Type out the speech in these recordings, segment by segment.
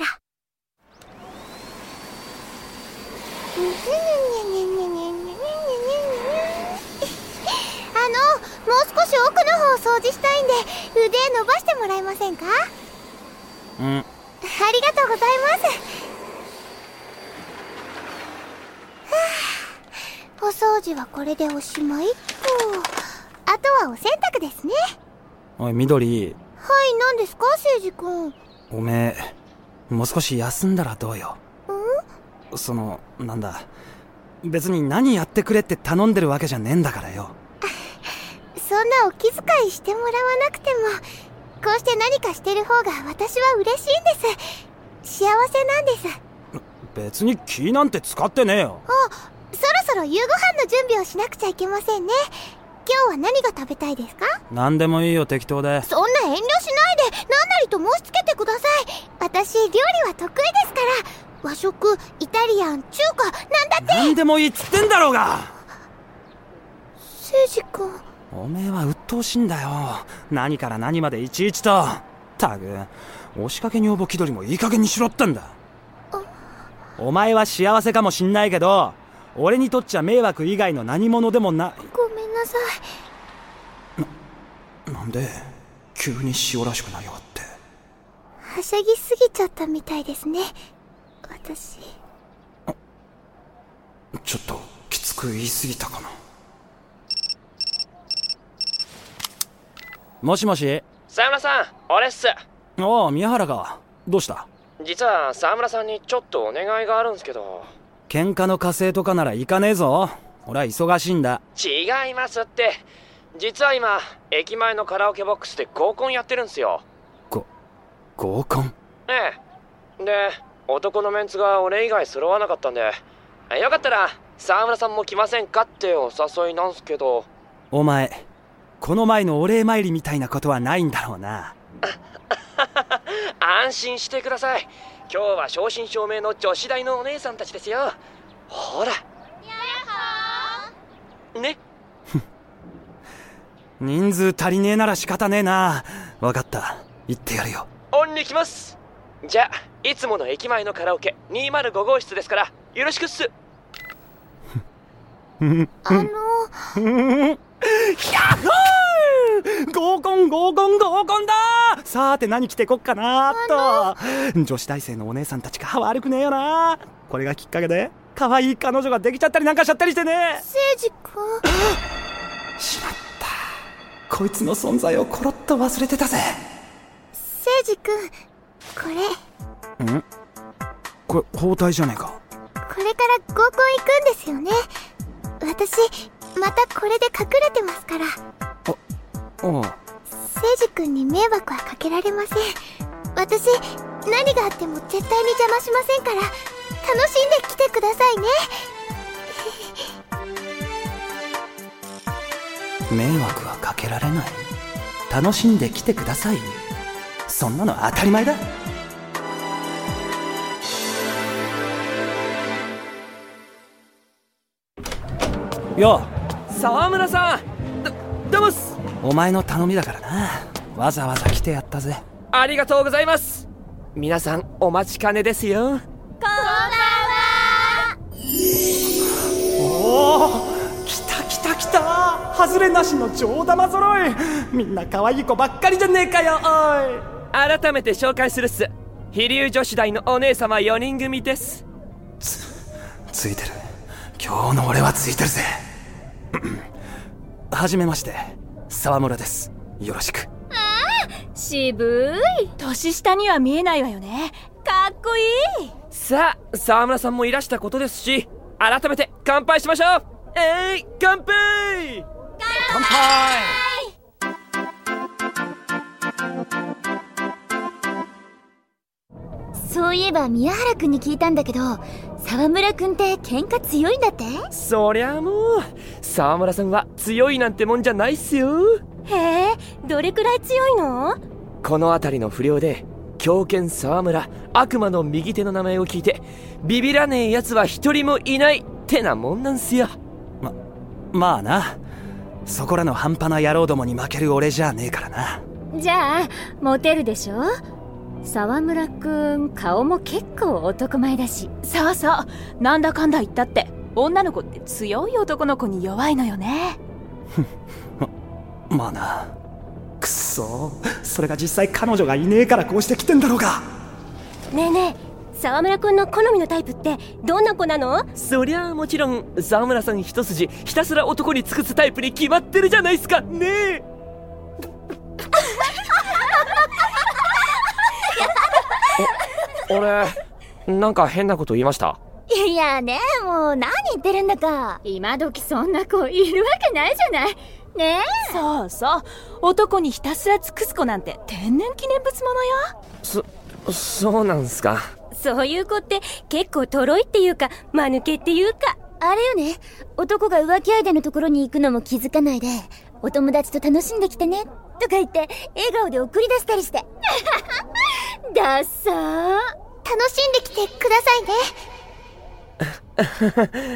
だから。あのもう少し奥の方を掃除したいんで腕伸ばしてもらえませんか？うん。ありがとうございます。は あお掃除はこれでおしまいっと。あとはお洗濯ですね。おい緑。はい何ですか？誠司君。おめえもう少し休んだらどうよ。んそのなんだ。別に何やってくれって頼んでるわけじゃねえんだからよ。そんなお気遣いしてもらわなくてもこうして何かしてる方が私は嬉しいんです。幸せなんです。別に気なんて使ってねえよ。あそろそろ夕ご飯の準備をしなくちゃいけませんね今日は何が食べたいですか？何でもいいよ適当で。そんな遠慮しないで何なりと申し付けてください。私料理は得意ですから。和食イタリアン中華なんだって。何でもいいっつってんだろうが！誠司君。おめえは鬱陶しいんだよ。何から何までいちいちと。たく押しかけ女房気取りもいい加減にしろってんだ。お前は幸せかもしんないけど俺にとっちゃ迷惑以外の何者でもなごめんなさい。なんで急に塩らしくなりやがって。はしゃぎすぎちゃったみたいですね。私。ちょっときつく言い過ぎたかな。もしもし？沢村さん俺っす。おお宮原かどうした？実は沢村さんにちょっとお願いがあるんですけど。喧嘩の火星とかなら行かねえぞ俺は忙しいんだ。違いますって。実は今駅前のカラオケボックスで合コンやってるんすよ。ご合コン？ええ。で男のメンツが俺以外揃わなかったんでよかったら沢村さんも来ませんかってお誘いなんすけど。お前この前のお礼参りみたいなことはないんだろうな。安心してください。今日は正真正銘の女子大のお姉さんたちですよ。ほらね。人数足りねえなら仕方ねえな。分かった。行ってやるよ。オンに来ます。じゃあいつもの駅前のカラオケ205号室ですからよろしくっす。あの 合コン合コン合コンだ!さて何着てこっかなと。女子大生のお姉さんたちが悪くねえよなこれがきっかけで可愛い彼女ができちゃったりなんかしちゃったりしてね。誠司君。しまった。こいつの存在をコロッと忘れてたぜ。誠司君これ。ん？これ包帯じゃねえか。これから合コン行くんですよね。私またこれで隠れてますから。おう誠司君に迷惑はかけられません。私何があっても絶対に邪魔しませんから楽しんで来てくださいね。迷惑はかけられない。楽しんできてください。そんなの当たり前だ。よ沢村さん。どどうもっす。お前の頼みだからな。わざわざ来てやったぜ。ありがとうございます。皆さんお待ちかねですよ外れなしの上玉揃い。みんな可愛い子ばっかりじゃねえかよおい。改めて紹介するっす。飛龍女子大のお姉様4人組です。ついてる。今日の俺はついてるぜ。はじめまして。沢村です。よろしく。渋い。年下には見えないわよね。かっこいい。さあ沢村さんもいらしたことですし改めて乾杯しましょう。えい乾杯乾杯。そういえば宮原君に聞いたんだけど沢村君って喧嘩強いんだって？そりゃもう沢村さんは強いなんてもんじゃないっすよ。へえどれくらい強いの？この辺りの不良で狂犬沢村悪魔の右手の名前を聞いてビビらねえ奴は一人もいないってなもんなんすよ。ままあなそこらの半端な野郎どもに負ける俺じゃねえからな。じゃあモテるでしょ？沢村くん顔も結構男前だし。そうそう。なんだかんだ言ったって女の子って強い男の子に弱いのよね。まあな。くっそ。それが実際彼女がいねえからこうして来てんだろうが。ねえねえ沢村くんの好みのタイプってどんな子なの？そりゃあもちろん沢村さん一筋ひたすら男に尽くすタイプに決まってるじゃないっすか。ねえ。お俺なんか変なこと言いました？いやねもう何言ってるんだか。今時そんな子いるわけないじゃない。ねそうそう。男にひたすら尽くす子なんて天然記念物ものよ。そそうなんすかそういう子って結構とろいっていうか間抜けっていうか。あれよね。男が浮気相手のところに行くのも気づかないでお友達と楽しんできてね。とか言って笑顔で送り出したりして。ダッサー。楽しんできてください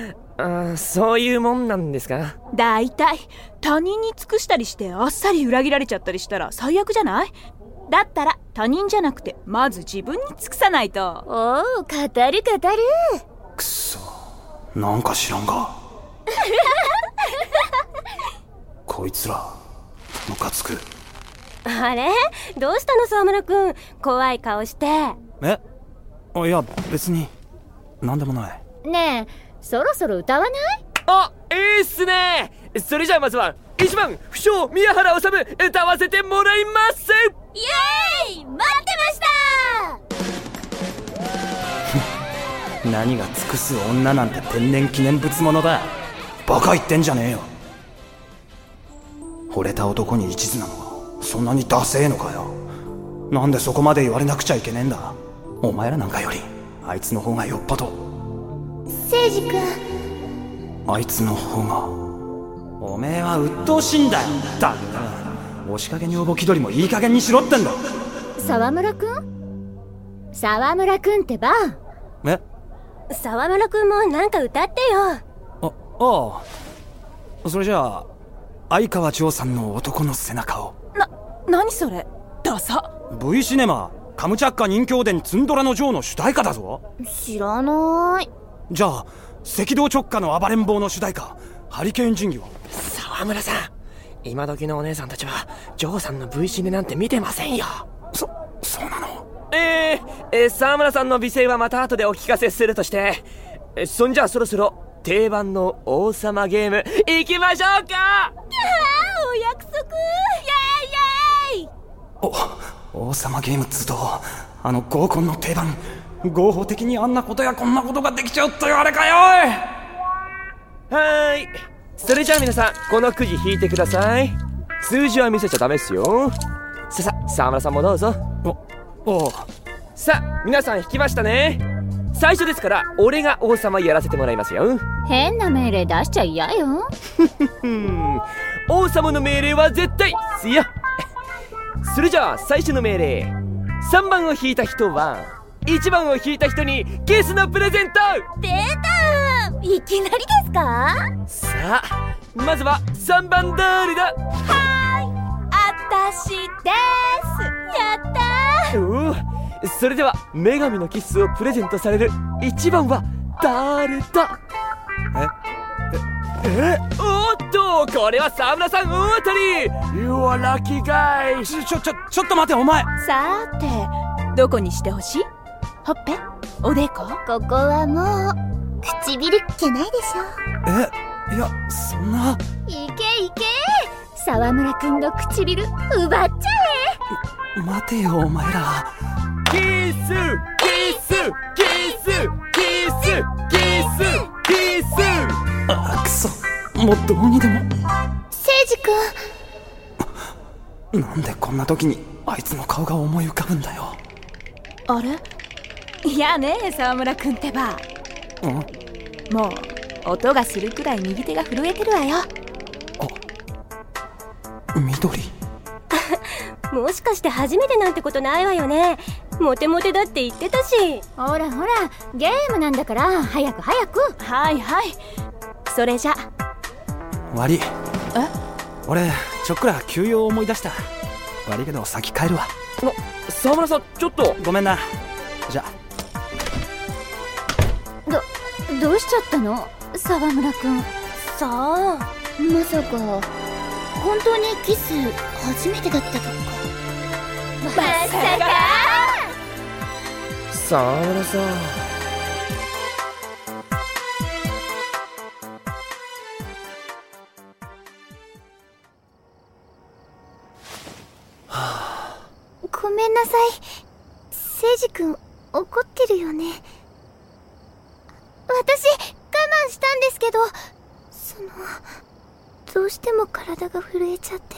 ね。あそういうもんなんですか？だいたい他人に尽くしたりしてあっさり裏切られちゃったりしたら最悪じゃない？だったら他人じゃなくてまず自分に尽くさないと。おお語る語る。くっそ。なんか知らんが。こいつらムカつく。あれ？どうしたの沢村くん？怖い顔して。え？あいや別に何でもない。ねえそろそろ歌わない？あいいっすね。それじゃあまずは1番不詳宮原治歌わせてもらいます。イエーイ待ってました。何が尽くす女なんて天然記念物ものだ。バカ言ってんじゃねえよ。惚れた男に一途なのがそんなにダセえのかよ。なんでそこまで言われなくちゃいけねえんだ。お前らなんかよりあいつの方がよっぽど。聖司君。あいつの方がおめえは鬱陶しいんだよ。だ押しかけ女房気取りもいい加減にしろってんだ沢村くん？沢村くんってば。え？沢村くんもなんか歌ってよ。あああ。それじゃあ相川丈さんの男の背中を。な何それ？ダサ。V シネマカムチャッカ人形伝ツンドラの女王の主題歌だぞ。知らない。じゃあ赤道直下の暴れん坊の主題歌ハリケーン神器は沢村さん。今時のお姉さんたちはジョーさんの V シネなんて見てませんよ。そそうなの？えー、えー沢村さんの美声はまた後でお聞かせするとしてえそんじゃあそろそろ定番の王様ゲーム行きましょうか！お約束！イエーイイエーイ！お王様ゲームっつうとあの合コンの定番合法的にあんなことやこんなことができちゃうってあれかよはーい。それじゃあ皆さんこのくじ引いてください。数字は見せちゃダメっすよ。ささ沢村さんもどうぞ。おおう。さあ皆さん引きましたね。最初ですから俺が王様やらせてもらいますよ。変な命令出しちゃ嫌よ。う ん王様の命令は絶対っすよそれじゃあ最初の命令。3番を引いた人は1番を引いた人にキスのプレゼント。出たいきなりですか？さあまずは3番誰だ。あたしです。やったそれでは女神のキスをプレゼントされる1番は誰だ？え？え？おっとこれは沢村さん大当たり You are lucky guy ちょちょちょちょっと待てお前。さーてどこにしてほしい？ほっぺ？おでこ？ここはもう唇っけないでしえいやそんな。いけいけ沢村くんの唇奪っちゃ待てよお前ら。キスキスキスキスキスキス。あくそ。もうどうにでも。ょ聖司君なんでこんな時にあいつの顔が思い浮かぶんだよ。あれ？いやねえ沢村くんってば。うんもう音がするくらい右手が震えてるわよ。緑。もしかして初めてなんてことないわよね。モテモテだって言ってたし。ほらほらゲームなんだから早く早く。はいはい。それじゃ。悪い。え？俺ちょっくら休養を思い出した。悪いけど先帰るわ。沢村さんちょっと。ごめんな。じゃどどうしちゃったの？沢村くん。さあまさか。本当にキス初めてだったとか？まさか。沢村さん。ごめんなさい。聖司君怒ってるよね私我慢したんですけどそのどうしても体が震えちゃって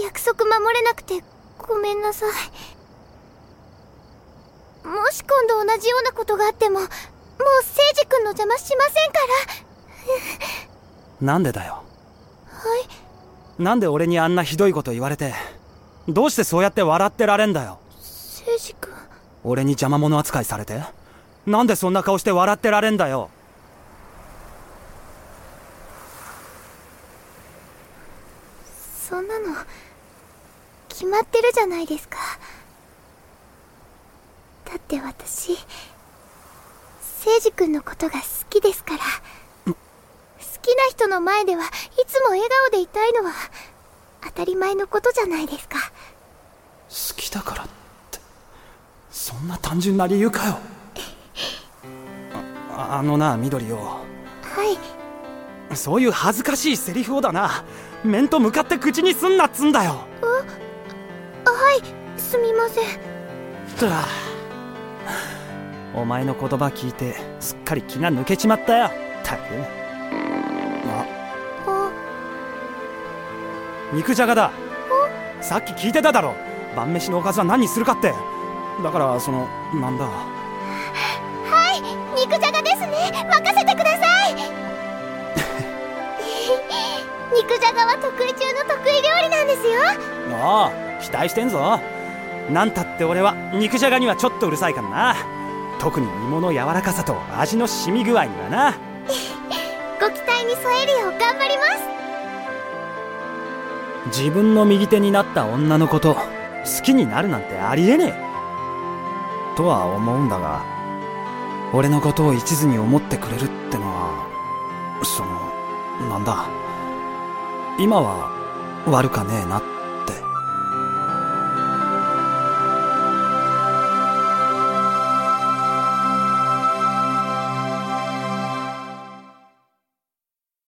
約束守れなくてごめんなさい。もし今度同じようなことがあってももう聖司君の邪魔しませんから。なんでだよ。はい。なんで俺にあんなひどいこと言われてどうしてそうやって笑ってられんだよ。聖司君。俺に邪魔者扱いされてなんでそんな顔して笑ってられんだよ。そんなの決まってるじゃないですか。だって私聖司君のことが好きですから。好きな人の前ではいつも笑顔でいたいのは当たり前のことじゃないですか。好きだからってそんな単純な理由かよああのな緑よはい。そういう恥ずかしいセリフをだな。面と向かって口にすんなっつんだよ。あはいすみません。うわお前の言葉聞いてすっかり気が抜けちまったよ。たくあ。あ。肉じゃがだ。さっき聞いてただろ。晩飯のおかずは何にするかって。だからそのなんだ肉じゃがは得意中の得意料理なんですよ。おう期待してんぞ。なんたって俺は肉じゃがにはちょっとうるさいからな。特に芋の柔らかさと味の染み具合にはな。ご期待に添えるよう頑張ります。自分の右手になった女のこと好きになるなんてありえねえ。とは思うんだが俺のことを一途に思ってくれるってのはそのなんだ？今は悪かねえなって。